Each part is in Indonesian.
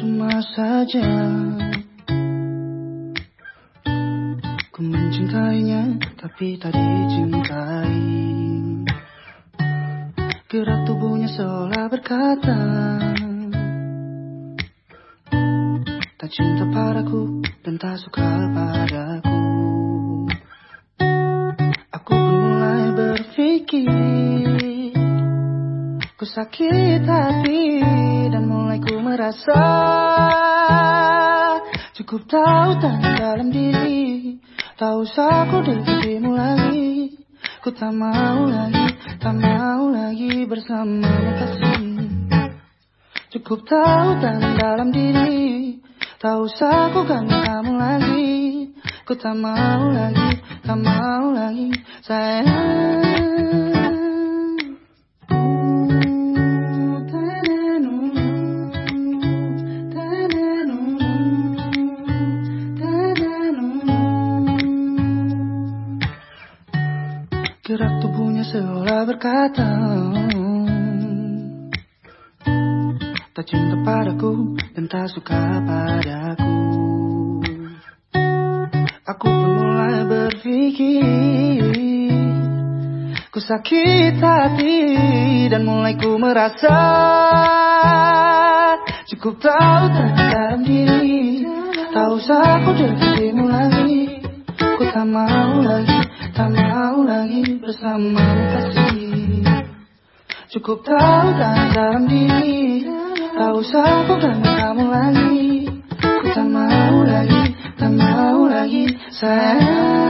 Cuma saja. Ku mencintainya Tapi tak dicintai. Gerak tubuhnya seolah berkata Tak cinta padaku Dan tak suka padaku. Aku mulai berpikir Ku sakit hati ku merasa Cukup tahu tak dalam diri. Tak usah ku dekatimu lagi. Ku tak mau lagi, tak mau lagi bersamamu kasih. Cukup tahu tak dalam diri. Tak usah ku ganggu kamu lagi. Ku tak mau lagi, tak mau lagi sayang Gerak tubuhnya seolah berkata Tak cinta padaku dan tak suka padaku. Aku mulai berpikir Ku sakit hati dan mulai ku merasa Cukup tahu dalam diri. Tak usah ku dekatimu lagi Ku tak mau lagi, tak mau lagi bersamamu kasih. Cukup tahu dalam diri. Tak usah ku ganggu kamu lagi. Ku tak mau lagi, tak mau lagi sayang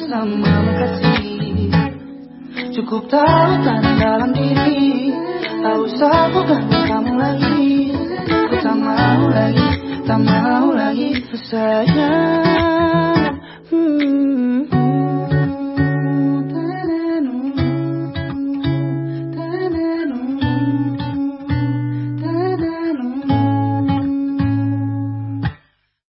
bersamamu kasih. Cukup tahu tanam dalam diri Tak usah ku ganggu kamu lagi. Ku tak mau lagi, tak mau lagi sayang